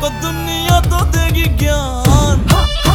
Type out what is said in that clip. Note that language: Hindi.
को दुनिया तो देगी ज्ञान।